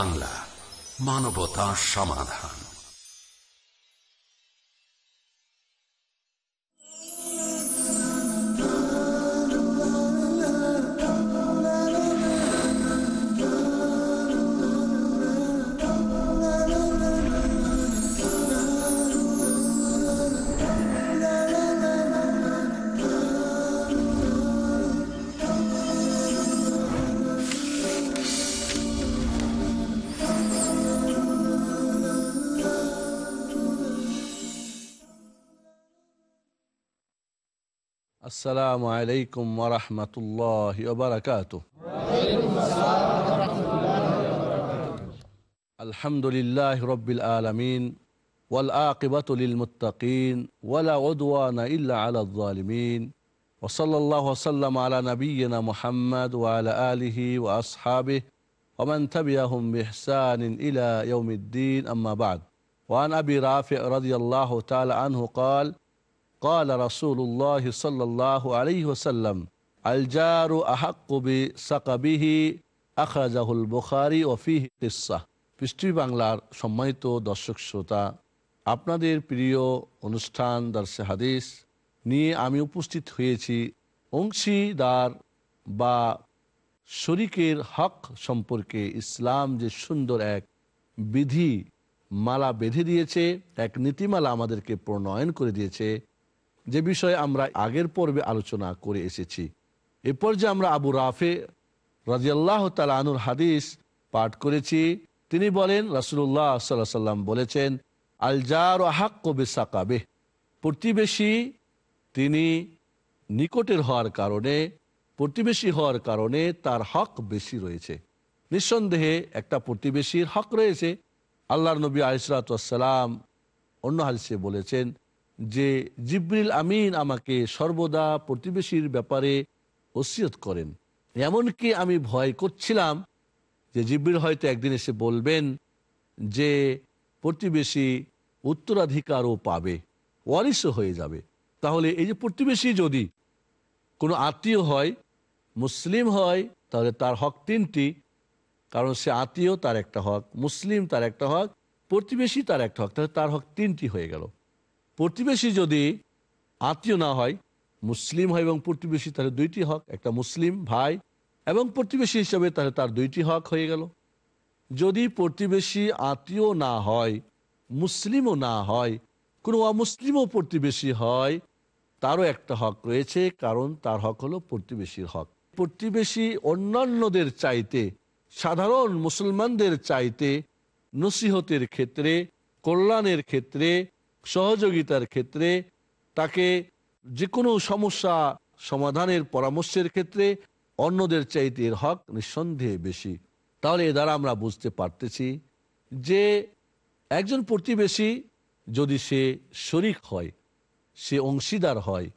বাংলা মানবতা সমাধান। السلام عليكم ورحمة الله وبركاته. الحمد لله رب العالمين والآقبة للمتقين ولا عدوان إلا على الظالمين وصلى الله وسلم على نبينا محمد وعلى آله وأصحابه ومن تبعهم بإحسان إلى يوم الدين. أما بعد وعن أبي رافع رضي الله تعالى عنه قال قال رسول الله صلى الله عليه وسلم الجار أحق بسقبه أخرجه البخاري وفيه قصة পৃষ্টি বাংলার সম্মানিত দর্শক শ্রোতা আপনাদের প্রিয় অনুষ্ঠান দর্শে হাদিস নিয়ে আমি উপস্থিত হয়েছি অংশীদার বা শরিকের হক সম্পর্কে ইসলাম যে সুন্দর এক বিধি মালা বেঁধে দিয়েছে এক নীতিমালা আমাদেরকে প্রণয়ন করে দিয়েছে যে বিষয়ে আমরা আগের পর্বে আলোচনা করে এসেছি। এ পর্যায়ে আমরা আবু রাফে রাজিয়াল্লাহ তালা আনুর হাদিস পাঠ করেছি। তিনি বলেন রাসুল্লাহ সাল্লাহ সাল্লাম বলেছেন, আলজার হাক কবে সাকাবে প্রতিবেশী তিনি নিকটের হওয়ার কারণে, প্রতিবেশী হওয়ার কারণে তার হক বেশি রয়েছে। নিঃসন্দেহে একটা প্রতিবেশীর হক রয়েছে। আল্লাহর নবী আলিসালাম অন্য হাদিসে বলেছেন যে জিব্রিল আমিন আমাকে সর্বদা প্রতিবেশীর ব্যাপারে ওসিয়ত করেন। এমনকি আমি ভয় করছিলাম যে জিব্রিল হয়তো একদিন এসে বলবেন যে প্রতিবেশী উত্তরাধিকারও পাবে, ওয়ারিসও হয়ে যাবে। তাহলে এই যে প্রতিবেশী যদি কোনো আত্মীয় হয়, মুসলিম হয়, তাহলে তার হক তিনটি। কারণ সে আত্মীয় তার একটা হক, মুসলিম তার একটা হক, প্রতিবেশী তার একটা হক, তাহলে তার হক তিনটি হয়ে গেল। প্রতিবেশী যদি আত্মীয় না হয়, মুসলিম হয় এবং প্রতিবেশী, তাহলে দুইটি হক। একটা মুসলিম ভাই এবং প্রতিবেশী হিসাবে তাহলে তার দুইটি হক হয়ে গেল। যদি প্রতিবেশী আত্মীয় না হয়, মুসলিমও না হয়, কোনো অমুসলিমও প্রতিবেশী হয়, তারও একটা হক রয়েছে, কারণ তার হক হলো প্রতিবেশীর হক। প্রতিবেশী অন্যান্যদের চাইতে, সাধারণ মুসলমানদের চাইতে নসিহতের ক্ষেত্রে, কল্যাণের ক্ষেত্রে সহযোগিতার ক্ষেত্রে, তাকে যে কোনো সমস্যা সমাধানের পরামর্শের ক্ষেত্রে অন্যদের চাইতে এর হক নিঃসন্দেহে বেশি। তাহলে এ দ্বারা আমরা বুঝতে পারতেছি যে, একজন প্রতিবেশী যদি সে শরিক হয়, সে অংশীদার হয়,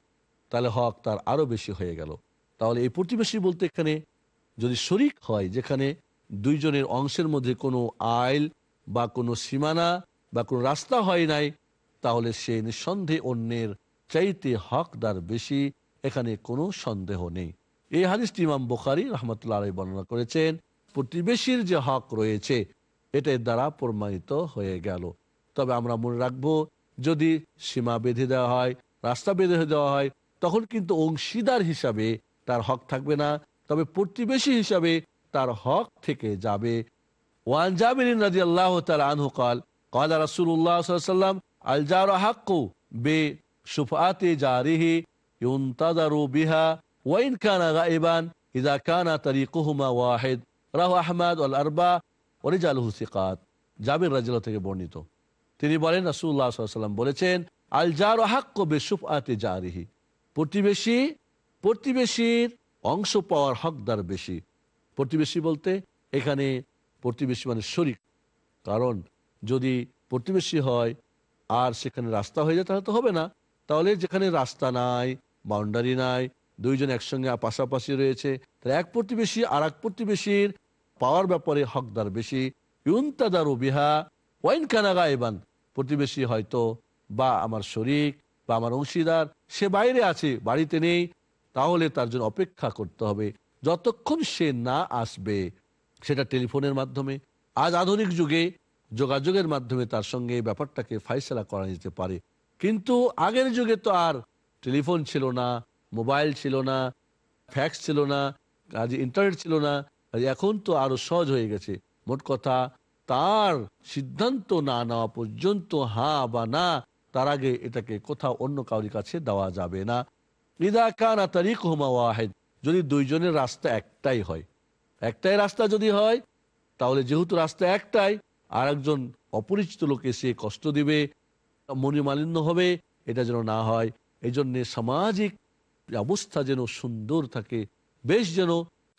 তাহলে হক তার আরও বেশি হয়ে গেল। তাহলে এই প্রতিবেশী বলতে এখানে যদি শরিক হয়, যেখানে দুইজনের অংশের মধ্যে কোনো আইল বা কোনো সীমানা বা কোনো রাস্তা হয় নাই তাহলে সে নিঃসন্দেহে অন্যের চাইতে হকদার বেশি, এখানে কোনো সন্দেহ নেই। এই হাদিসটি ইমাম বুখারি রহমতুল্লাহ বর্ণনা করেছেন, প্রতিবেশীর যে হক রয়েছে, এটার দ্বারা প্রমাণিত হয়ে গেল। তবে আমরা মনে রাখব, যদি সীমা বেঁধে দেওয়া হয়, রাস্তা বেঁধে দেওয়া হয়, তখন কিন্তু অংশীদার হিসাবে তার হক থাকবে না। তবে প্রতিবেশী হিসাবে তার হক থেকে যাবে। ওয়ান জামিন রাজি আল্লাহ তার আনহকাল কাল রাসুল্লাহ সাল্লাম বে বিহা ওয়াইন ওয়াহেদ। থেকে বর্ণিত। তিনি বলেন রাসুল্লাহ সাল্লাম বলেছেন আল জার হাক্ক বেসুফ আতে জারিহি। প্রতিবেশী, প্রতিবেশীর অংশ পাওয়ার হকদার বেশি। প্রতিবেশী বলতে এখানে প্রতিবেশী মানে শরিক। কারণ যদি প্রতিবেশী হয় আর সেখানে রাস্তা হয়ে যায়, তাহলে তো হবে না। তাহলে যেখানে রাস্তা নাই বাউন্ডারি নাই, দুইজন একসঙ্গে পাশাপাশি রয়েছে, তাহলে এক প্রতিবেশী আর এক প্রতিবেশীর পাওয়ার ব্যাপারে হকদার বেশি। ইউনতাদার বিহা ওয়াইন কানাগা এবান প্রতিবেশী হয়তো বা আমার শরিক বা আমার অংশীদার, সে বাইরে আছে, বাড়িতে নেই, তাহলে তার জন্য অপেক্ষা করতে হবে। যতক্ষণ সে না আসবে, সেটা টেলিফোনের মাধ্যমে। আজ আধুনিক যুগে যোগাযোগের মাধ্যমে তার সঙ্গে এই ব্যাপারটাকে ফাইসলা করা যেতে পারে। কিন্তু আগের যুগে তো আর টেলিফোন ছিল না, মোবাইল ছিল না, ফ্যাক্স ছিল না আজ ইন্টারনেট ছিল না এখন তো আরও সহজ হয়ে গেছে। মোট কথা, তার সিদ্ধান্ত না নেওয়া পর্যন্ত হা বা না, তার আগে এটাকে কোথাও অন্য কাউরি কাছে দেওয়া যাবে না। ইদা কানা তারিক হুমা ওয়াহেদ যদি দুইজনের রাস্তা একটাই হয়। একটাই রাস্তা যদি হয়, তাহলে যেহেতু রাস্তা একটাই আর একজন অপরিচিত লোক এসে কষ্ট দিবে মনিমালিন্য হবে, এটা যেন না হয়। এই জন্যে সামাজিক অবস্থা যেন সুন্দর থাকে, বেশ যেন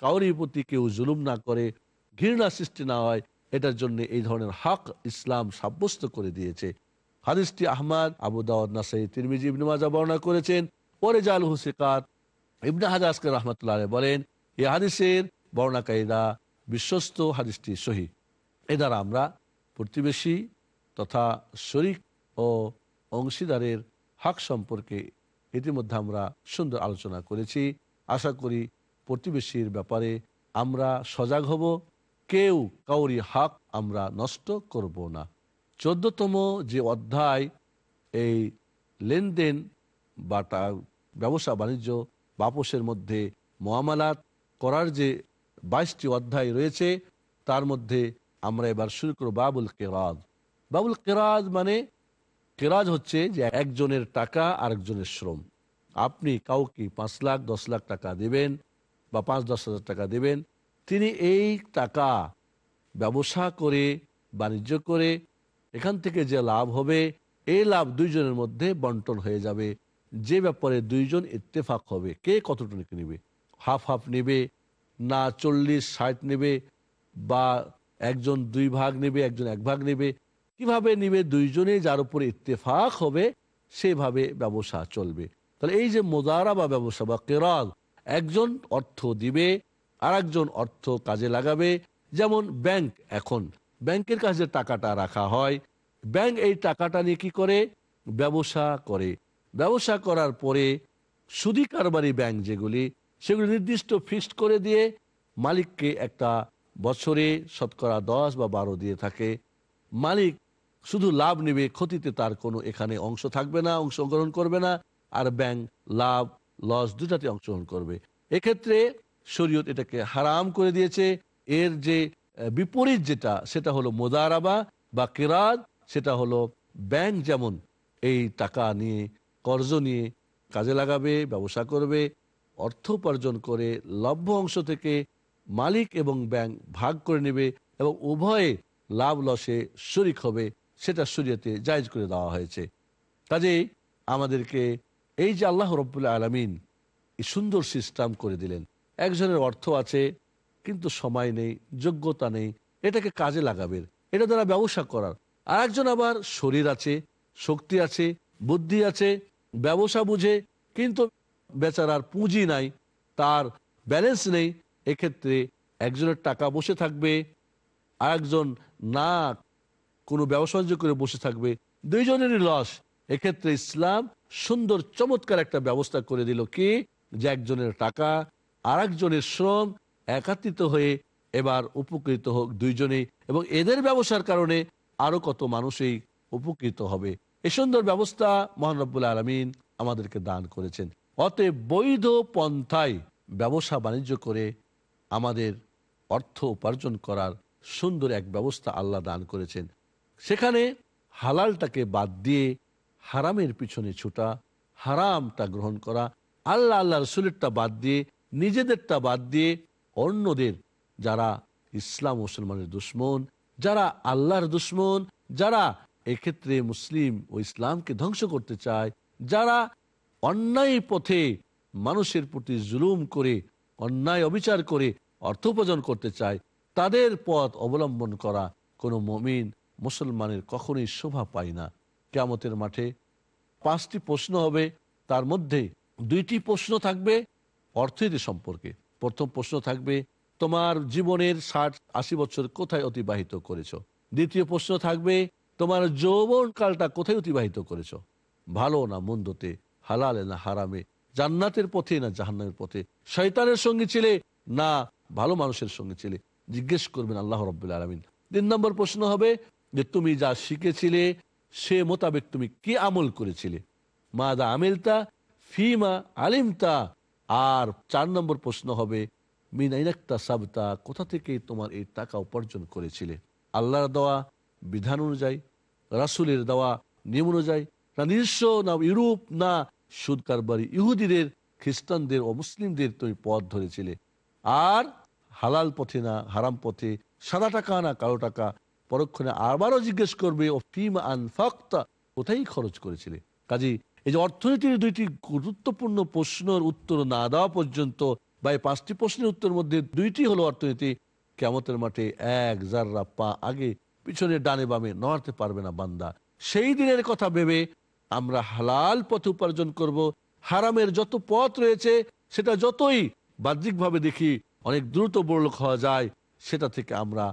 কাউরির প্রতি কেউ জুলুম না করে, ঘৃণা সৃষ্টি না হয়, এটার জন্য এই ধরনের হক ইসলাম সাব্যস্ত করে দিয়েছে। হাদিসটি আহমাদ, আবু দাউদ নাসাই তিরমিজি, ইবনে মাজা বর্ণনা করেছেন। পরে জাল হুসিকাত ইবনে হাজাজকে রহমতুল্লাহ বলেন এই হাদিসের বর্ণাকারীরা বিশ্বস্ত, হাদিসটি সহি। এ দ্বারা আমরা প্রতিবেশী তথা শরিক ও অংশীদারের হক সম্পর্কে ইতিমধ্যে আমরা সুন্দর আলোচনা করেছি। আশা করি প্রতিবেশীর ব্যাপারে আমরা সজাগ হব। কেউ কাউরি হক আমরা নষ্ট করব না। চোদ্দতম যে অধ্যায়, এই লেনদেন বা টা- ব্যবসা বাণিজ্য বাপসের মধ্যে মহামালাত করার যে বাইশটি অধ্যায় রয়েছে, তার মধ্যে আমরা এবার শুরু করব বাবুল কেরাজ বাবুল কেরাজ মানে কেরাজ হচ্ছে যে একজনের টাকা আরেকজনের শ্রম। আপনি কাউকে পাঁচ লাখ, দশ লাখ টাকা দেবেন বা পাঁচ, দশ হাজার টাকা দেবেন, তিনি এই টাকা ব্যবসা করে, বাণিজ্য করে, এখান থেকে যে লাভ হবে, এই লাভ দুইজনের মধ্যে বন্টন হয়ে যাবে। যে ব্যাপারে দুইজন ইত্তেফাক হবে, কে কতটুকু নেবে? হাফ হাফ নেবে, না চল্লিশ, ষাট নেবে, বা একজন দুই ভাগ নেবে, একজন এক ভাগ নেবে। কীভাবে নিবে দুইজনে যার উপরে ইত্তেফাক হবে, সেভাবে ব্যবসা চলবে। তাহলে এই যে মোদারা বা ব্যবসা বা কেরাল একজন অর্থ দিবে আর একজন অর্থ কাজে লাগাবে। যেমন ব্যাংক এখন, ব্যাংকের কাছে টাকাটা রাখা হয়। ব্যাংক এই টাকাটা নিয়ে কি করে? ব্যবসা করে। ব্যবসা করার পরে সুদি কারবারি ব্যাংক যেগুলি, সেগুলি নির্দিষ্ট ফিক্সড করে দিয়ে মালিককে একটা বছরে শতকরা দশ বা বারো দিয়ে থাকে। মালিক শুধু লাভ নেবে ক্ষতিতে তার কোনো এখানে অংশ থাকবে না, অংশগ্রহণ করবে না, আর ব্যাংক, লাভ, লস দুটাতে অংশগ্রহণ করবে। এক্ষেত্রে শরীয়ত এটাকে হারাম করে দিয়েছে। এর যে বিপরীত যেটা, সেটা হলো মোদারাবা বা কেরাত, সেটা হলো ব্যাংক যেমন এই টাকা নিয়ে, কর্জ নিয়ে কাজে লাগাবে, ব্যবসা করবে, অর্থ উপার্জন করে, লভ্য অংশ থেকে মালিক এবং ব্যাংক ভাগ করে নেবে এবং উভয়ে লাভ লসে শরিক হবে, সেটা শরীয়তে জায়জ করে দেওয়া হয়েছে। কাজেই আমাদেরকে এই যে আল্লাহ রব্বুল্লা আলমিন সুন্দর সিস্টেম করে দিলেন। একজনের অর্থ আছে, কিন্তু সময় নেই, যোগ্যতা নেই, এটাকে কাজে লাগাবে এটা দ্বারা ব্যবসা করার। আর একজন আবার শরীর আছে, শক্তি আছে, বুদ্ধি আছে, ব্যবসা বুঝে, কিন্তু বেচারার পুঁজি নাই, তার ব্যালেন্স নেই এক্ষেত্রে একজনের টাকা বসে থাকবে আর একজন না কোনো ব্যবসা করে বসে থাকবে, দুইজনেরই লস এক্ষেত্রে ইসলাম সুন্দর, চমৎকার একটা ব্যবস্থা করে দিল কি? যে একজনের টাকা আর একজনের শ্রম একাত্রিত হয়ে এবার উপকৃত হোক দুইজনেই এবং এদের ব্যবসার কারণে আরও কত মানুষই উপকৃত হবে। এই সুন্দর ব্যবস্থা মহানব্বুল আলমিন আমাদেরকে দান করেছেন। অতএব বৈধ পন্থায় ব্যবসা বাণিজ্য করে আমাদের অর্থ উপার্জন করার সুন্দর এক ব্যবস্থা আল্লাহ দান করেছেন। সেখানে হালালটাকে বাদ দিয়ে হারামের পিছনে ছুটা, হারামটা গ্রহণ করা, আল্লাহ আল্লাহ রসুলেরটা বাদ দিয়ে, নিজেদেরটা বাদ দিয়ে অন্যদের যারা ইসলাম মুসলমানের দুশ্মন, যারা আল্লাহর দুশ্মন, যারা এক্ষেত্রে মুসলিম ও ইসলামকে ধ্বংস করতে চায়, যারা অন্যায় পথে মানুষের প্রতি জুলুম করে অন্যায় অবিচার করে অর্থ উপার্জন করতে চায়, তাদের পথ অবলম্বন করা কোনো মমিন মুসলমানের কখনোই শোভা পায় না। কেয়ামতের মাঠে পাঁচটি প্রশ্ন হবে, তার মধ্যে দুইটি প্রশ্ন থাকবে অর্থনীতি সম্পর্কে। প্রথম প্রশ্ন থাকবে, তোমার জীবনের ষাট আশি বছর কোথায় অতিবাহিত করেছ? দ্বিতীয় প্রশ্ন থাকবে, তোমার যৌবন কালটা কোথায় অতিবাহিত করেছ? ভালো না মন্দতে, হালালে না হারামে জান্নাতের পথে না জাহান্নামের পথে? শয়তানের সঙ্গে ছিলে না ভালো মানুষের সঙ্গে ছিলে? জিজ্ঞেস করবেন আল্লাহ রব্বুল আলমিন। তিন নম্বর প্রশ্ন হবে যে, তুমি যা শিখেছিলে, সে মোতাবেক তুমি কি আমল করেছিলে? মা দা আমিলতা ফিমা আলিমতা। আর চার নম্বর প্রশ্ন হবে মিনাইনাক্তা সাবতা, কোথা থেকে তোমার এই টাকা উপার্জন করেছিলে? আল্লাহর দেওয়া বিধান অনুযায়ী, রাসুলের দেওয়া নিয়ম অনুযায়ী, না নিজস্ব, না ইউরোপ না সুদ কারবারি ইহুদিদের, খ্রিস্টানদের ও মুসলিমদের তুমি পথ ধরেছিলে। আর হালাল পথে না হারাম পথে, সাদা টাকা না কালো টাকা, পরক্ষণে আবারও জিজ্ঞেস করবে, ও ফিম আন ফাক্তা কোথায় খরচ করেছিলে? কাজী এই যে অর্থনীতির দুইটি গুরুত্বপূর্ণ প্রশ্নের উত্তর না দেওয়া পর্যন্ত বা এই পাঁচটি প্রশ্নের উত্তর মধ্যে দুইটি হলো অর্থনীতি কেমতের মাঠে এক জাররা পা আগে পিছনে ডানে বামে নড়াতে পারবে না বান্দা। সেই দিনের কথা ভেবে আমরা হালাল পথে উপার্জন করব। হারামের যত পথ রয়েছে, সেটা যতই বাহ্যিকভাবে দেখি, অনেক দ্রুত বড়লোক হওয়া যায়, সেটা থেকে আমরা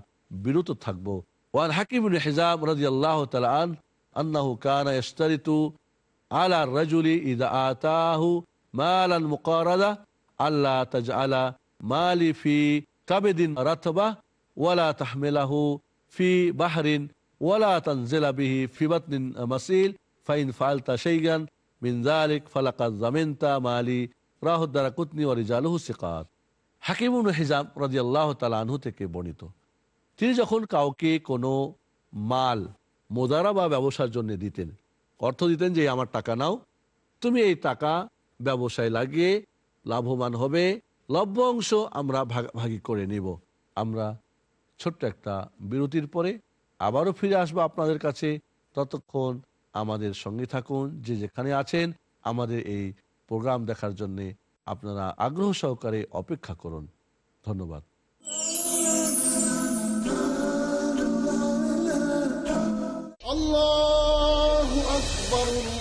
বিরত থাকব। ওয়ান হাকিম হেজাম রাজি আল্লাহ তালান আন্নাহু কানা ইস্তারিতু আলা রাজুলি ইদা আতাহু মালান মুকারাদা আল্লাহ তাজআলা মালি ফি কাবেদিন রাতবা, ওয়ালা তাহমিলাহু ফি বাহরিন, ওয়ালা তানজিলা বিহি ফিবাতনিন মাসিল। ফাইন ফালতা শাইগান, মিন যালিক ফালাকাদ জামিনতা মালি রাহুদ্দারা কুতনি ওয়া রিজালুহু সিকাত। হাকিমুন হিজাম রাদিয়াল্লাহু তাআলা আনহু থেকে বর্ণিত। তিনি যখন কাউকে কোনো মাল মোদারা বা ব্যবসার জন্য দিতেন, অর্থ দিতেন যে আমার টাকা নাও, তুমি এই টাকা ব্যবসায় লাগিয়ে লাভবান হবে, লভ্য অংশ আমরা ভাগাভাগি করে নিব। আমরা ছোট্ট একটা বিরতির পরে আবারও ফিরে আসব আপনাদের কাছে ততক্ষণ আমাদের সঙ্গে থাকুন, যে যেখানে আছেন, আমাদের এই প্রোগ্রাম দেখার জন্যে আপনারা আগ্রহ সহকারে অপেক্ষা করুন। ধন্যবাদ। আল্লাহ আকবর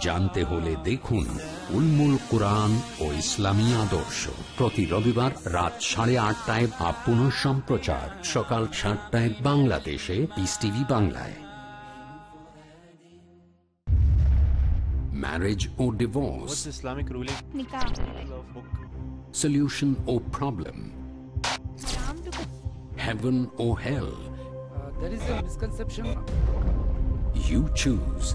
জানতে হলে দেখুন উলমুল কোরআন ও ইসলামী আদর্শ প্রতি রবিবার রাত সাড়ে আটটায় বা পুনঃ সম্প্রচার সকাল সাতটায় বাংলাদেশে পিস টিভি বাংলায় marriage or divorce, What's Islamic ruling? Nikah. solution or problem, heaven or hell. Uh, there is a misconception You choose.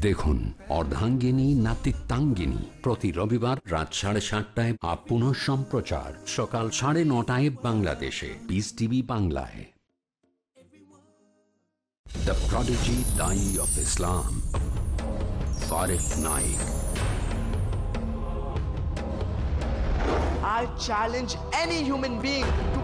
দেখুন, অর্ধাঙ্গিনী, নাতিত্বাঙ্গিনী। প্রতি রবিবার রাত সাড়ে সাতটায় আপ পুনঃ সম্প্রচার। সকাল সাড়ে নটায় বাংলাদেশে। পিস টিভি বাংলায়। দ্য প্রডিজি দাই of Islam ফারেক Naik I challenge any human being to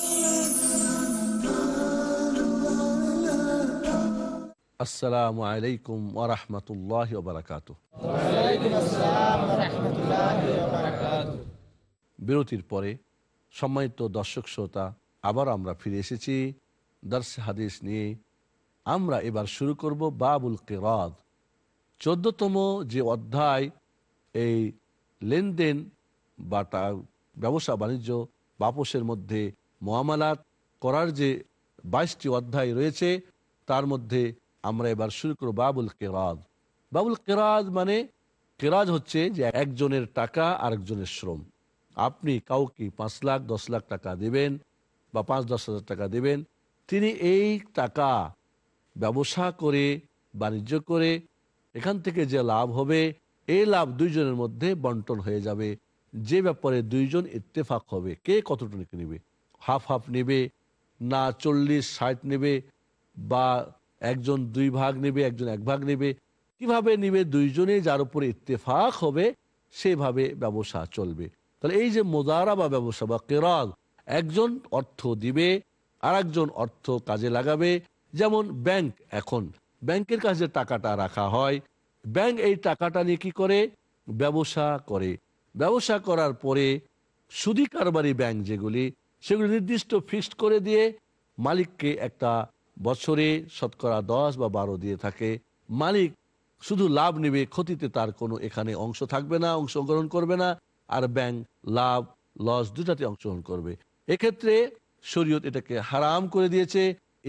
আসসালামু আলাইকুম ওরহমতুল্লাহ বারকাত বিরতির পরে সম্মানিত দর্শক শ্রোতা আবার আমরা ফিরে এসেছি দর্শ হাদিস নিয়ে। আমরা এবার শুরু করব বাবুল কেরাদ চোদ্দতম যে অধ্যায়, এই লেনদেন বা ব্যবসা বাণিজ্য, বাপসের মধ্যে মোয়ামালাত করার যে বাইশটি অধ্যায় রয়েছে, তার মধ্যে আমরা এবার শুরু করব বাবুল কেরাদ বাবুল কেরাদ মানে কেরাজ হচ্ছে যে একজনের টাকা আরেকজনের শ্রম। আপনি কাউকে পাঁচ লাখ, দশ লাখ টাকা দেবেন বা পাঁচ, দশ হাজার টাকা দেবেন, তিনি এই টাকা ব্যবসা করে, বাণিজ্য করে, এখান থেকে যে লাভ হবে, এই লাভ দুইজনের মধ্যে বন্টন হয়ে যাবে। যে ব্যাপারে দুইজন ইত্তেফাক হবে, কে কতটুকু নেবে? হাফ হাফ নেবে, না চল্লিশ, ষাট নেবে, বা একজন দুই ভাগ নেবে, একজন এক ভাগ নেবে। কীভাবে নিবে দুইজনে যার উপরে ইত্তেফাক হবে, সেভাবে ব্যবসা চলবে। তাহলে এই যে মোদারা বা ব্যবসা বা কেরাল একজন অর্থ দিবে আর একজন অর্থ কাজে লাগাবে। যেমন ব্যাংক এখন, ব্যাংকের কাছে টাকাটা রাখা হয়। ব্যাংক এই টাকাটা নিয়ে কি করে? ব্যবসা করে। ব্যবসা করার পরে সুদি কারবারি ব্যাংক যেগুলি, সেগুলি নির্দিষ্ট ফিক্সড করে দিয়ে মালিককে একটা বছরে শতকরা দশ বা বারো দিয়ে থাকে। মালিক শুধু লাভ নেবে ক্ষতিতে তার কোনো এখানে অংশ থাকবে না, অংশগ্রহণ করবে না, আর ব্যাংক লাভ, লস দুটাতে অংশগ্রহণ করবে। এক্ষেত্রে শরীয়ত এটাকে হারাম করে দিয়েছে।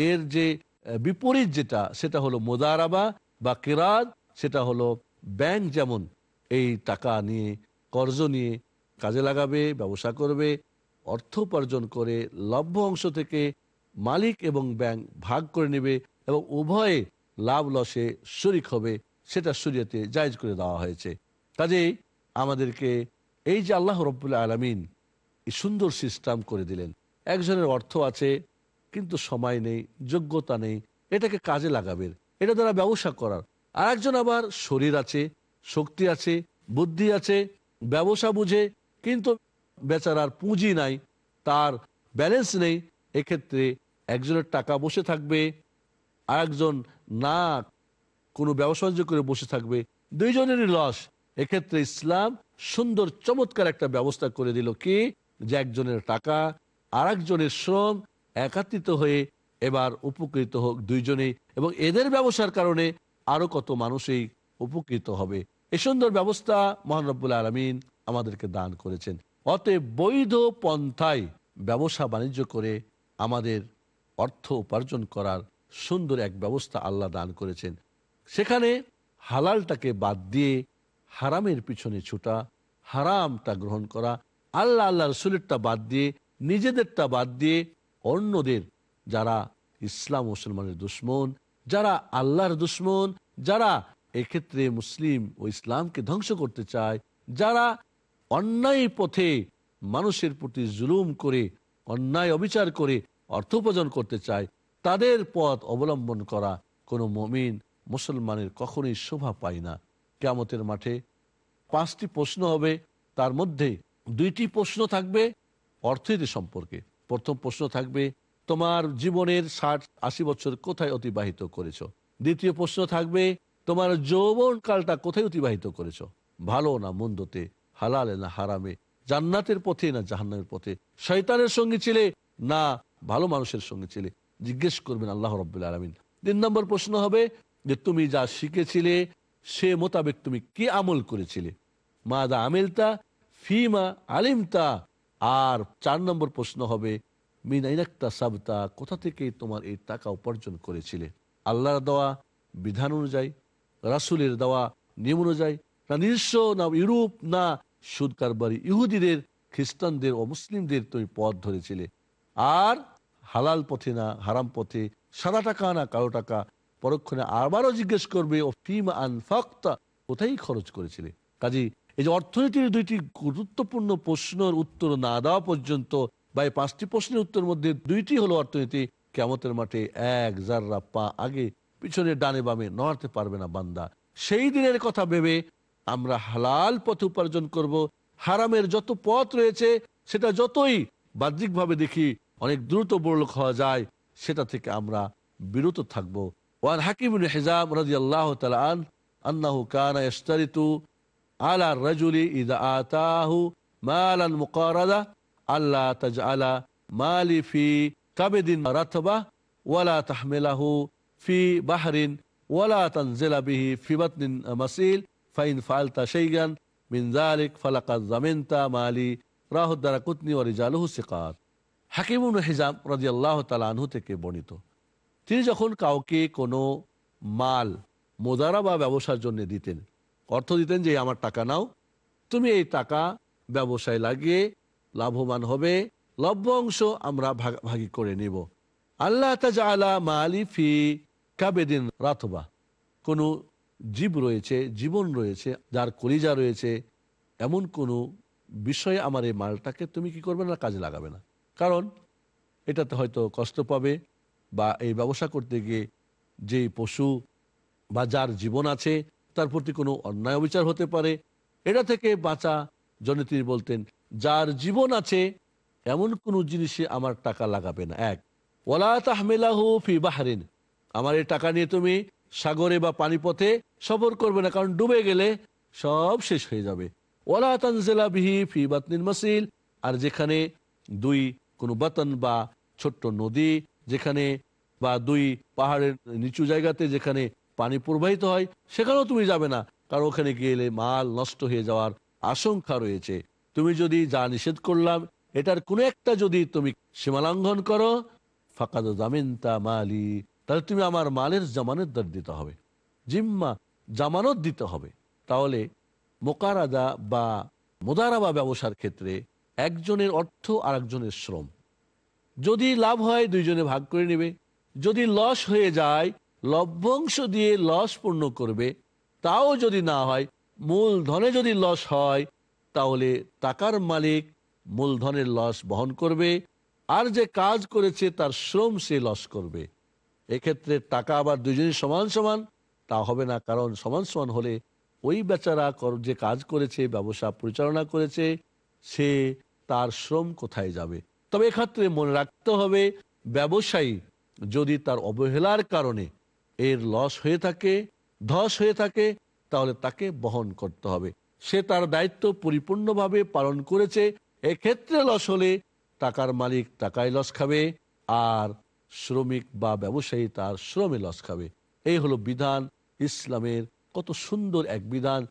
এর যে বিপরীত যেটা, সেটা হলো মোদারাবা বা কেরাত, সেটা হলো ব্যাংক যেমন এই টাকা নিয়ে, কর্জ নিয়ে কাজে লাগাবে, ব্যবসা করবে, অর্থ উপার্জন করে, লভ্য অংশ থেকে মালিক এবং ব্যাংক ভাগ করে নেবে এবং উভয়ে লাভ লসে শরিক হবে, সেটা শরীয়তে জায়জ করে দেওয়া হয়েছে। কাজেই আমাদেরকে এই যে আল্লাহ রব্বুল্লা আলমিন সুন্দর সিস্টেম করে দিলেন। একজনের অর্থ আছে, কিন্তু সময় নেই, যোগ্যতা নেই, এটাকে কাজে লাগাবেন, এটা দ্বারা ব্যবসা করার। আর একজন আবার শরীর আছে, শক্তি আছে, বুদ্ধি আছে, ব্যবসা বুঝে, কিন্তু বেচারার পুঁজি নাই, তার ব্যালেন্স নেই, এক্ষেত্রে একজনের টাকা বসে থাকবে আর একজন না কোনো ব্যবসা করে বসে থাকবে, দুইজনেরই লস এক্ষেত্রে ইসলাম সুন্দর, চমৎকার একটা ব্যবস্থা করে দিল কি? যে একজনের টাকা আর একজনের শ্রম একাত্রিত হয়ে এবার উপকৃত হোক দুইজনেই এবং এদের ব্যবসার কারণে আরও কত মানুষই উপকৃত হবে। এই সুন্দর ব্যবস্থা মহানরবুল আলমিন আমাদেরকে দান করেছেন। অতএব বৈধ পন্থায় ব্যবসা বাণিজ্য করে আমাদের অর্থ উপার্জন করার সুন্দর এক ব্যবস্থা আল্লাহ দান করেছেন। সেখানে হালালটাকে বাদ দিয়ে হারামের পিছনে ছুটা, হারামটা গ্রহণ করা, আল্লাহ আল্লাহ রসুলেরটা বাদ দিয়ে, নিজেদেরটা বাদ দিয়ে অন্যদের, যারা ইসলাম মুসলমানের দুশ্মন, যারা আল্লাহর দুশ্মন, যারা এক্ষেত্রে মুসলিম ও ইসলামকে ধ্বংস করতে চায়, যারা অন্যায় পথে মানুষের প্রতি জুলুম করে, অন্যায় অবিচার করে অর্থ উপার্জন করতে চায়, তাদের পথ অবলম্বন করা কোনো মমিন মুসলমানের কখনোই শোভা পায় না। কেয়ামতের মাঠে পাঁচটি প্রশ্ন হবে, তার মধ্যে দুইটি প্রশ্ন থাকবে অর্থনীতি সম্পর্কে। প্রথম প্রশ্ন থাকবে, তোমার জীবনের ষাট আশি বছর কোথায় অতিবাহিত করেছ? দ্বিতীয় প্রশ্ন থাকবে, তোমার যৌবন কালটা কোথায় অতিবাহিত করেছ? ভালো না মন্দতে, হালালে না হারামে, জান্নাতের পথে না জাহান্নামের পথে? শয়তানের সঙ্গে ছিলে? না ভালো মানুষের সঙ্গে ছিলে, জিজ্ঞেস করবেন আল্লাহ রব্বুল আলমিন। তিন নম্বর প্রশ্ন হবে যে, তুমি যা শিখেছিলে, সে মোতাবেক তুমি কি আমল করেছিলে? মা দা আমিলতা ফিমা আলিমতা। আর চার নম্বর প্রশ্ন হবে মিনাইনাক্তা সাবতা, কোথা থেকে তোমার এই টাকা উপার্জন করেছিলে? আল্লাহর দেওয়া বিধান অনুযায়ী, রাসুলের দেওয়া নিয়ম অনুযায়ী, না নিজস্ব, না ইউরোপ, না সুদ কারবারি ইহুদিদের, খ্রিস্টানদের ও মুসলিমদের তুমি পথ ধরেছিলে। আর হালাল পথে না, হারাম পথে, সাদা টাকা না, কালো টাকা, পরক্ষণে আবারও জিজ্ঞেস করবে, ও ফিম আন ফাক্তা? কোথায় খরচ করেছিলে? কাজী এই যে অর্থনীতির দুইটি গুরুত্বপূর্ণ প্রশ্নের উত্তর না দেওয়া পর্যন্ত বা এই পাঁচটি প্রশ্নের উত্তর মধ্যে দুইটি হলো অর্থনীতি কেমতের মাঠে এক জাররা পা আগে পিছনে ডানে বামে নড়াতে পারবে না বান্দা। সেই দিনের কথা ভেবে আমরা হালাল পথে উপার্জন করব, হারামের যত পথ রয়েছে, সেটা যতই বাহ্যিকভাবে দেখি অনেক দ্রুত বড়লোক হওয়া যায়, সেটা থেকে আমরা বিরত থাকব। ওয়ান হাকিম হেজাম রাজি আল্লাহ তালান আন্নাহু কানা ইস্তারিতু আলা রাজুলি ইদা আতাহু মালান মুকারাদা আল্লাহ তাজআলা মালি ফি কাবেদিন রাতবা ওয়ালা তাহমিলাহু ফি বাহরিন ওয়ালা তানজিলা বিহি ফি বাতনিন মাসিল ফাইন ফালতা শাইগান মিন যালিক ফালাকাদ জামিনতা মালি রাহু দারাকুতনি ওয়া রিজালুহু সিকাত হাকিমুন হিজাম রাদিয়াল্লাহু তাআলা আনহু থেকে বর্ণিত। তিনি যখন কাউকে কোনো মাল মোদারা বা ব্যবসার জন্য দিতেন, অর্থ দিতেন যে আমার টাকা নাও, তুমি এই টাকা ব্যবসায় লাগিয়ে লাভবান হবে, লভ্য অংশ আমরা ভাগাভাগি করে নিব। আল্লাহ মালি ফি কাবেদিন রাতবা। কোনো জীব রয়েছে, জীবন রয়েছে, যার কলিজা রয়েছে, এমন কোনো বিষয়ে আমার এই মালটাকে তুমি কি করবে না, কাজে লাগাবে না। কারণ এটাতে হয়তো কষ্ট পাবে বা এই ব্যবসা করতে গিয়ে যে পশু বা যার জীবন আছে তার প্রতি কোনো অন্যায় অবিচার হতে পারে। এটা থেকে বাঁচা জন্য তিনি বলতেন, যার জীবন আছে, এমন কোনো জিনিসে আমার টাকা লাগাবে না। এক ওলা তাহমেলাহু ফি বাহারিন। আমার এই টাকা নিয়ে তুমি সাগরে বা পানিপথে সফর করবে না, কারণ ডুবে গেলে সব শেষ হয়ে যাবে। ওলা তানজেলা বিহি ফি বাতনিন মাসিল। আর যেখানে দুই কোনো বাতন বা ছোট্ট নদী যেখানে বা দুই পাহাড়ের নিচু জায়গাতে যেখানে পানি প্রবাহিত হয়, সেখানেও তুমি যাবে না। কারণ ওখানে গেলে মাল নষ্ট হয়ে যাওয়ার আশঙ্কা রয়েছে। তুমি যদি যা নিষেধ করলাম, এটার কোনো একটা যদি তুমি সীমালঙ্ঘন করো, ফাঁকাদ জামিনতা মালি, তাহলে তুমি আমার মালের জামানত দর দিতে হবে। জিম্মা জামানত দিতে হবে। তাহলে মোকারাদা বা মোদারাবা ব্যবসার ক্ষেত্রে একজনের অর্থ আর একজনের শ্রম। যদি লাভ হয়, দুইজনে ভাগ করে নেবে। যদি লস হয়ে যায়, লভ্যাংশ দিয়ে লস পূর্ণ করবে। তাও যদি না হয়, মূলধনে যদি লস হয়, তাহলে টাকার মালিক মূলধনের লস বহন করবে, আর যে কাজ করেছে তার শ্রম সে লস করবে। এক্ষেত্রে টাকা আবার দুজনই সমান সমান, তা হবে না, কারণ সমান সমান হলে ওই বেচারা যে কাজ করেছে, ব্যবসা পরিচালনা করেছে সে তার শ্রম কোথায় যাবে? তবে এক্ষেত্রে মনে রাখতে হবে, ব্যবসায়ী যদি তার অবহেলার কারণে এর লস হয়ে থাকে, ধস হয়ে থাকে, তাহলে তাকে বহন করতে হবে। সে তার দায়িত্ব পরিপূর্ণভাবে পালন করেছে, এক্ষেত্রে লস হলে টাকার মালিক টাকায় লস খাবে আর শ্রমিক বা ব্যবসায়ী তার শ্রমে লস খাবে। এই হলো বিধান ইসলামের। কত সুন্দর এক বিধান।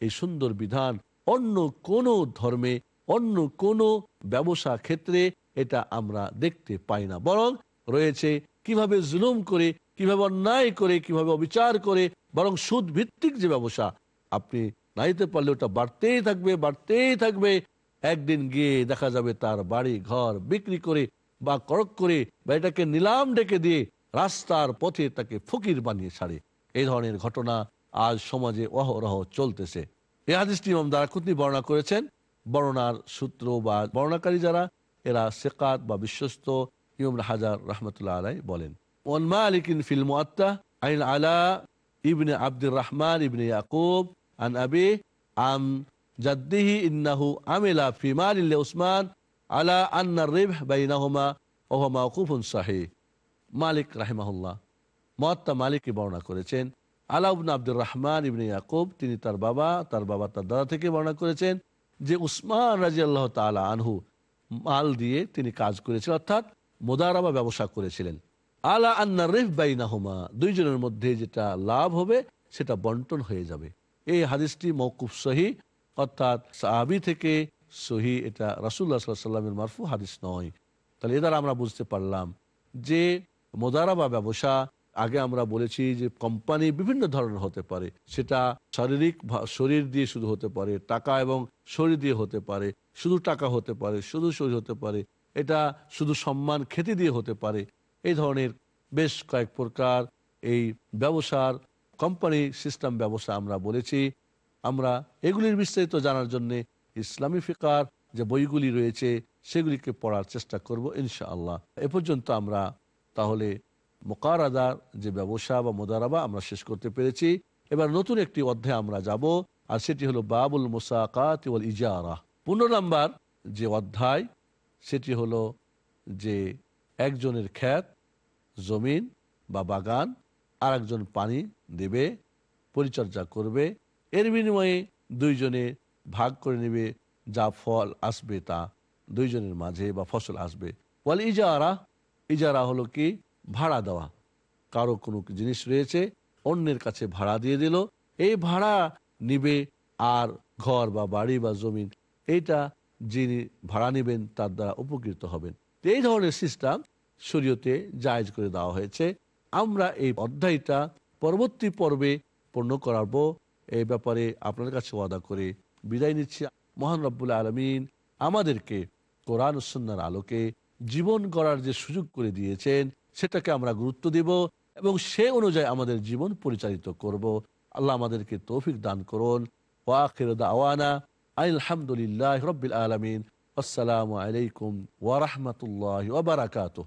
এই সুন্দর বিধান অন্য কোন ধর্মে অন্য কোন ব্যবসা ক্ষেত্রে এটা আমরা দেখতে পাই না। বরং রয়েছে কীভাবে জুলুম করে, কীভাবে অন্যায় করে, কীভাবে অবিচার করে, বরং সুদ ভিত্তিক যে ব্যবসা, আপনি নাইতে পারলে ওটা বাড়তেই থাকবে বাড়তেই থাকবে। একদিন গিয়ে দেখা যাবে তার বাড়ি, ঘর বিক্রি করে বা করক করে বা এটাকে নিলাম ডেকে দিয়ে রাস্তার পথে তাকে ফকির বানিয়ে ছাড়ে। এই ধরনের ঘটনা আজ সমাজে অহরহ চলতেছে। এ হাদিসটি ইমাম দারাকুতনি বর্ণনা করেছেন। বর্ণনার সূত্র বা বর্ণাকারী যারা, এরা সেকাত বা বিশ্বস্ত, ইমাম হাজার রহমতুল্লাহ আলাই বলেন। ওয়ান মালিকিন ফিল মুআত্তা, আইন আলা ইবনে আব্দুর রহমান ইবনে ইয়াকুব, আন আবি আম জাদ্দিহি ইন্নাহু আমিলা ফি মালিল উসমান আলা আন্না রিবহ বাইনাহুমা ওয়া মাওকুফুন সাহিহ। মালিক রাহিমাহুল্লাহ, মুআত্তা মালিকই বর্ণনা করেছেন। আলা ইবনে আব্দুর রহমান ইবনে ইয়াকুব, তিনি তার বাবা তার বাবা তার দাদা থেকে বর্ণনা করেছেন। যে উসমান রাজি আল্লাহ তালা আনহু মাল দিয়ে তিনি কাজ করেছিলেন, অর্থাৎ মোদারাবা ব্যবসা করেছিলেন। আলা আন্না রেফ বাইনাহুমা, দুইজনের মধ্যে যেটা লাভ হবে সেটা বন্টন হয়ে যাবে। এই হাদিসটি মৌকুফ সহি, অর্থাৎ সাহাবি থেকে সহি এটা রাসুল্লাহ সাল্লামের মারফু হাদিস নয়। তাহলে এ দ্বারা আমরা বুঝতে পারলাম যে মোদারাবা ব্যবসা আগে আমরা বলেছি যে কোম্পানি বিভিন্ন ধরনের হতে পারে। সেটা শারীরিক শরীর দিয়ে শুধু হতে পারে, টাকা এবং শরীর দিয়ে হতে পারে, শুধু টাকা হতে পারে, শুধু শরীর হতে পারে, এটা শুধু সম্মান, খ্যাতি দিয়ে হতে পারে। এই ধরনের বেশ কয়েক প্রকার এই ব্যবসার, কোম্পানি সিস্টেম ব্যবসা আমরা বলেছি। আমরা এগুলির বিস্তারিত জানার জন্যে ইসলামী ফিকার যে বইগুলি রয়েছে, সেগুলিকে পড়ার চেষ্টা করব ইনশাআল্লাহ। এ পর্যন্ত আমরা তাহলে মোকারাদার যে ব্যবসা বা মোদারাবা আমরা শেষ করতে পেরেছি। এবার নতুন একটি অধ্যায় আমরা যাব, আর সেটি হলো বাবুল মুসাকাত ইজারা। পনেরো নাম্বার যে অধ্যায়, সেটি হলো যে একজনের খ্যাত জমিন বা বাগান আর একজন পানি দেবে, পরিচর্যা করবে, এর বিনিময়ে দুইজনে ভাগ করে নেবে যা ফল আসবে তা দুইজনের মাঝে বা ফসল আসবে। ইজারা ইজারা হলো কি? ভাড়া দেওয়া। কারও কোনো জিনিস রয়েছে, অন্যের কাছে ভাড়া দিয়ে দিল। এই ভাড়া নিবে আর ঘর বা বাড়ি বা জমিন, এইটা যিনি ভাড়া নেবেন তার দ্বারা উপকৃত হবেন। এই ধরনের সিস্টেম শরীয়তে জায়েজ করে দেওয়া হয়েছে। আমরা এই অধ্যায়টা পরবর্তী পর্বে পূর্ণ করাবো। এই ব্যাপারে আপনার কাছে ওয়াদা করে বিদায় নিচ্ছি। মহান রব্বুল আলমিন আমাদেরকে কোরআন সন্ন্যার আলোকে জীবন গড়ার যে সুযোগ করে দিয়েছেন সেটাকে আমরা গুরুত্ব দিব এবং সে অনুযায়ী আমাদের জীবন পরিচালিত করব। আল্লাহ আমাদেরকে তৌফিক দান করুন। আলহামদুলিল্লাহ রবিল আলমিন। আসসালামু আলাইকুম ওয়ারহমতুল্লাহ ওবরাকাতুহ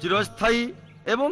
চিরস্থায়ী এবং